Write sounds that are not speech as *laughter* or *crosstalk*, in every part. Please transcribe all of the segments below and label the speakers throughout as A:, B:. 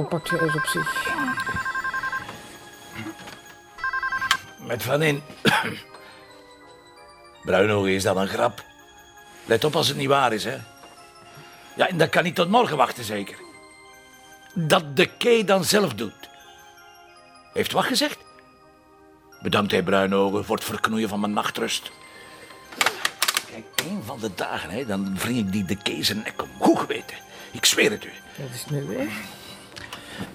A: Gewoon pakt je eens op zich.
B: Met Van in. Bruinogen, is dat een grap? Let op als het niet waar is, hè. Ja, en dat kan niet tot morgen wachten, zeker. Dat de Kee dan zelf doet. Heeft wat gezegd? Bedankt, hij Bruinogen, voor het verknoeien van mijn nachtrust. Kijk, één van de dagen, hè, dan wring ik die de Kee zijn nek om. Goed geweten. Ik zweer het u.
A: Dat is nu weg.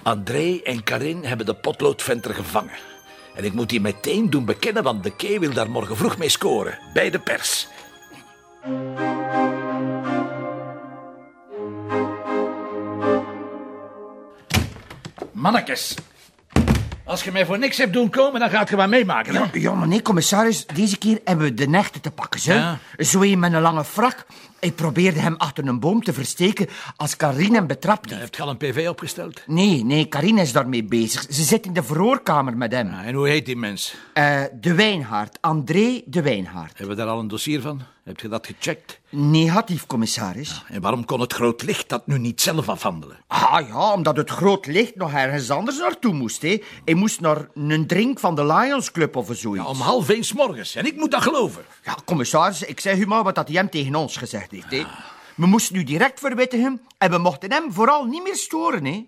B: André en Karin hebben de potloodventer gevangen. En ik moet die meteen doen bekennen, want de Kee wil daar morgen vroeg mee scoren. Bij de pers. Mannekes. Als je mij voor niks hebt doen komen, dan gaat je maar meemaken. Hè?
C: Ja, ja, maar nee, commissaris. Deze keer hebben we de nechten te pakken, zo.
B: Ja.
C: Zo een met een lange frak. Ik probeerde hem achter een boom te versteken als Karine hem betrapte.
B: Hebt je al een PV opgesteld?
C: Nee, nee, Karine is daarmee bezig. Ze zit in de verhoorkamer met hem.
B: Ja, en hoe heet die mens?
C: Eh, de Wijnhaard, André de Wijnhaard.
B: Hebben we daar al een dossier van? Heb je dat gecheckt?
C: Negatief, commissaris.
B: En waarom kon het groot licht dat nu niet zelf afhandelen?
C: Ah ja, omdat het groot licht nog ergens anders naartoe moest. Hè. Hij moest naar een drink van de Lions Club of zoiets.
B: Om half één morgens. En ik moet dat geloven.
C: Ja, commissaris, ik zeg u maar wat dat hij hem tegen ons gezegd heeft. Hè. We moesten u direct verwittigen en we mochten hem vooral niet meer storen. Hè.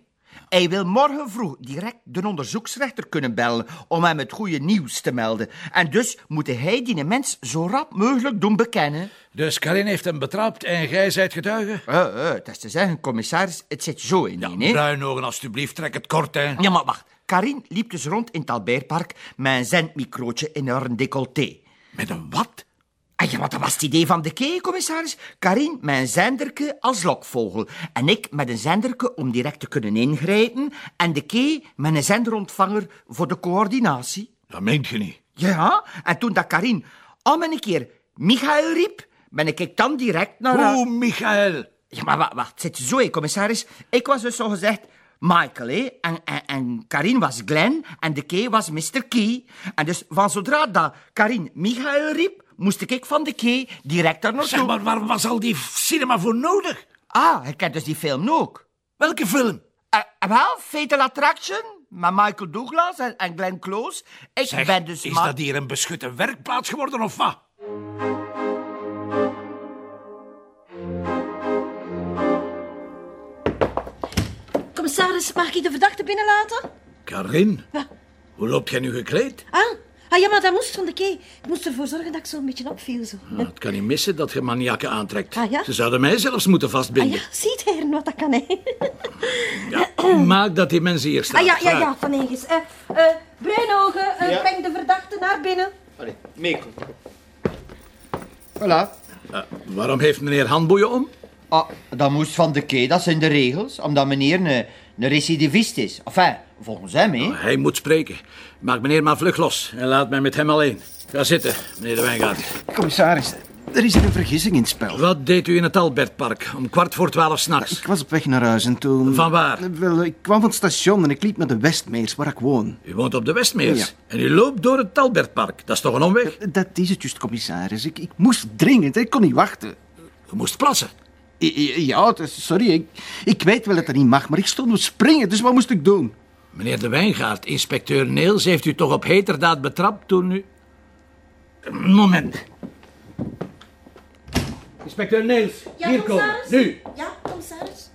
C: Hij wil morgen vroeg direct de onderzoeksrechter kunnen bellen om hem het goede nieuws te melden. En dus moet hij die mens zo rap mogelijk doen bekennen.
B: Dus Karin heeft hem betrapt en jij zijt getuige?
C: Eh, eh, het is te zeggen, commissaris, het zit zo in die, hè.
B: Bruinogen, alstublieft, trek het kort, hè.
C: Ja, maar wacht. Karin liep dus rond in het Albertpark met een zendmicrootje in haar decolleté.
B: Met een wat?
C: Ah ja, wat dat was het idee van de kee, commissaris? Karin met een zenderke als lokvogel. En ik met een zenderke om direct te kunnen ingrijpen. En de kee met een zenderontvanger voor de coördinatie.
B: Dat meent je niet.
C: Ja, en toen dat Karin om en een keer Michael riep, ben ik dan direct naar... haar-
B: Oeh, Michael.
C: Ja, maar wacht, wacht. Zit zo, hè, commissaris. Ik was dus zo gezegd Michael, hè. En, en, en Karin was Glenn en de Kay was Mr. Key. En dus van zodra dat Karin Michael riep, moest ik van de Kay direct daar naartoe.
B: Zeg maar, waar was al die cinema voor nodig?
C: Ah, je kent dus die film ook.
B: Welke film?
C: Eh, eh, wel, Fatal Attraction, met Michael Douglas en, en Glenn Close. Ik
B: Zeg,
C: ben dus...
B: is dat hier een beschutte werkplaats geworden of wat?
D: Commissaris, mag ik de verdachte binnenlaten?
B: Karin, hoe loop jij nu gekleed?
D: Ah, ah ja, maar dat moest van de key. Ik moest ervoor zorgen dat ik zo een beetje opviel. Zo.
B: Nou, het kan niet missen dat je maniakken aantrekt.
D: Ah, ja?
B: Ze zouden mij zelfs moeten
D: Ah
B: vastbinden.
D: ja, ziet heren wat dat kan, hè? *laughs*
B: Ja, maak dat die mensen hier staan.
D: Ah ja, ja, ja, van. Eh eh Bruinogen, eh,
E: Ja.
D: breng de verdachte naar binnen.
E: Allee, meekom. Voilà.
B: Waarom heeft meneer handboeien om?
C: Ah, dat moest van de Kay, dat zijn de regels. Omdat meneer een, recidivist is. Enfin, volgens hem, hè.
B: Hij moet spreken. Maak meneer maar vlug los en laat mij met hem alleen. Ga zitten, meneer de Wijngaard.
E: Commissaris, er is hier een vergissing in het spel.
B: Wat deed u in het Albertpark om kwart voor twaalf s'nachts?
E: Ik was op weg naar huis en toen...
B: Van waar?
E: Wel, ik kwam van het station en ik liep naar de Westmeers, waar ik woon.
B: U woont op de Westmeers
E: Ja.
B: en u loopt door het Albertpark. Dat is toch een omweg?
E: Dat is het juist, commissaris. Ik, ik moest dringend, ik kon niet wachten.
B: U moest plassen.
E: Ja, sorry, ik, ik weet wel dat dat niet mag, maar ik stond op springen, dus wat moest ik doen?
B: Meneer de Wijngaard, inspecteur Neels heeft u toch op heterdaad betrapt toen u... Moment. Inspecteur Neels, hier komen. Nu.
D: Ja, commissaris.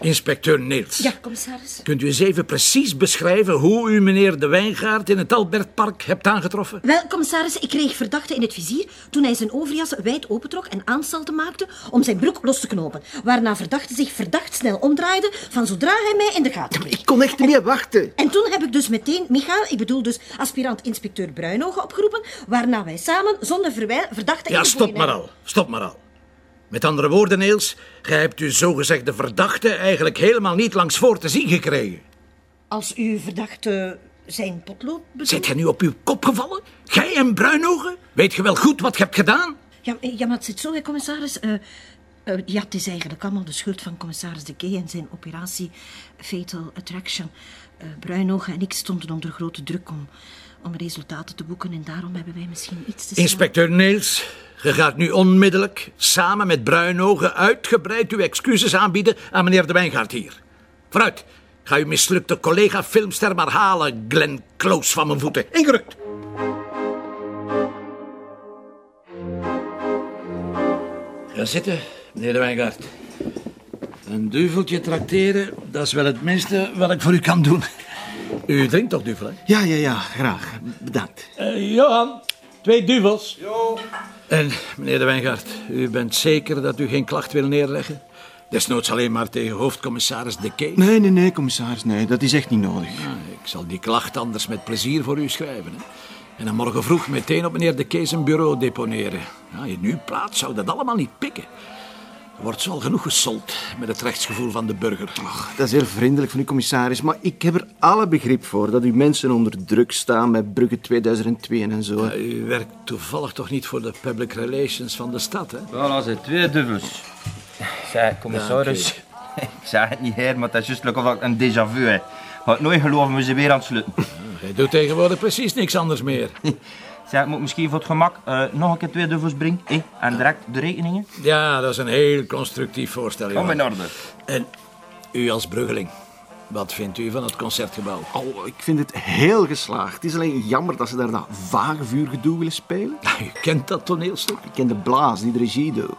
B: Inspecteur Neels.
D: Ja, commissaris.
B: Kunt u eens even precies beschrijven hoe u meneer de Wijngaard in het Albertpark hebt aangetroffen?
D: Wel, commissaris, ik kreeg verdachte in het vizier toen hij zijn overjas wijd opentrok en aanstalten maakte om zijn broek los te knopen. Waarna verdachte zich verdacht snel omdraaide van zodra hij mij in de gaten kreeg.
E: Ik kon echt niet meer wachten.
D: En toen heb ik dus meteen Michael, ik bedoel dus aspirant-inspecteur Bruinogen, opgeroepen, waarna wij samen zonder verwijl verdachte in
B: Ja, stop maar al. Stop maar al. Met andere woorden, Neels, gij hebt uw zogezegde verdachte eigenlijk helemaal niet langs voor te zien gekregen.
D: Als u verdachte zijn potlood bedoelt...
B: Zit gij nu op uw kop gevallen? Gij en Bruinogen? Weet je wel goed wat je hebt gedaan?
D: Ja, ja, maar het zit zo, hè, commissaris. Eh, Eh, ja, het is eigenlijk allemaal de schuld van commissaris De Key en zijn operatie Fatal Attraction. Uh, Bruinogen en ik stonden onder grote druk om, om resultaten te boeken en daarom hebben wij misschien iets te zeggen.
B: Inspecteur Niels, je gaat nu onmiddellijk samen met Bruinogen uitgebreid uw excuses aanbieden aan meneer De Wijngaard hier. Vooruit, ga uw mislukte collega filmster maar halen, Glenn Close van mijn voeten. Ingerukt. Ga zitten, meneer De Wijngaard. Een duveltje trakteren, dat is wel het minste wat ik voor u kan doen. U drinkt toch duvel, hè?
E: Ja, ja, ja, graag. Bedankt.
B: Uh, Johan, twee duvels. Jo. En, meneer De Wijngaard, u bent zeker dat u geen klacht wil neerleggen? Desnoods alleen maar tegen hoofdcommissaris De Key.
E: Nee, nee, nee, commissaris, nee, dat is echt niet nodig.
B: Ja, ik zal die klacht anders met plezier voor u schrijven. Hè? En dan morgen vroeg meteen op meneer De Key zijn bureau deponeren. Ja, in uw plaats zou dat allemaal niet pikken. Wordt zo al genoeg gesold met het rechtsgevoel van de burger.
E: Ach, dat is heel vriendelijk van u, commissaris. Maar ik heb er alle begrip voor dat uw mensen onder druk staan met Brugge 2002 en zo.
B: Ja, u werkt toevallig toch niet voor de public relations van de stad, hè?
F: Voilà, ze twee duvels. Zeg, commissaris. Ja, *laughs* ik zeg het niet, heer, maar het is juist of ik een déjà vu heb. Had nooit geloven we ze weer aan het sluiten.
B: Hij doet tegenwoordig precies niks anders meer. *laughs*
F: Zeg, moet misschien voor het gemak uh, nog een keer twee dubbels brengen. Eh? En direct de rekeningen.
B: Ja, dat is een heel constructief voorstel.
F: Kom in orde.
B: En u als bruggeling, wat vindt u van het concertgebouw?
E: Oh, ik vind het heel geslaagd. Het is alleen jammer dat ze daar dat vage vuurgedoe willen spelen.
B: u kent dat toneelstuk?
E: Ik ken de blaas die de regie doet.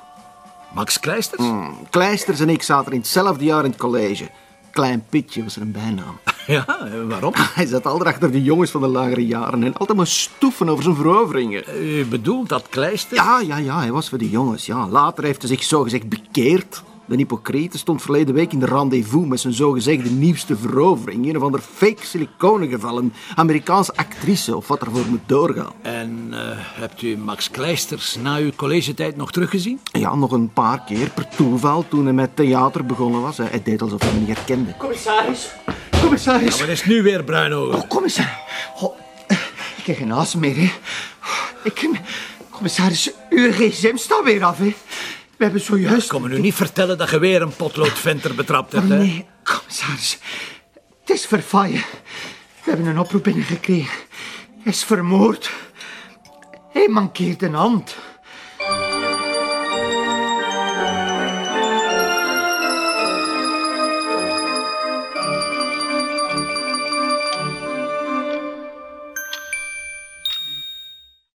B: Max Kleisters?
E: Mm, Kleisters en ik zaten in hetzelfde jaar in het college. Klein Pitje was er een bijnaam.
B: Ja, waarom? *laughs*
E: Hij zat altijd achter de jongens van de lagere jaren en altijd maar stoeven over zijn veroveringen.
B: U bedoelt dat Kleister?
E: Ja, ja, ja, hij was voor de jongens. Ja, later heeft hij zich zogezegd bekeerd. De hypocriete stond verleden week in de rendezvous met zijn zogezegde nieuwste verovering. Een of ander fake siliconengeval. Een Amerikaanse actrice of wat ervoor moet doorgaan.
B: En uh, hebt u Max Kleisters na uw collegetijd nog teruggezien?
E: Ja, nog een paar keer per toeval toen hij met theater begonnen was. Hij deed alsof hij me niet herkende.
C: Commissaris, commissaris.
B: Ja, wat is nu weer Bruinogen?
C: Oh, commissaris. Oh, ik heb geen as meer, hè. Ik, commissaris, uw gsm staat weer af, hè. We hebben zojuist...
B: Kom me nu niet vertellen dat je weer een potloodventer betrapt hebt, hè?
C: Nee, commissaris. Het is verfaaien. We hebben een oproep binnengekregen. Hij is vermoord. Hij mankeert een hand.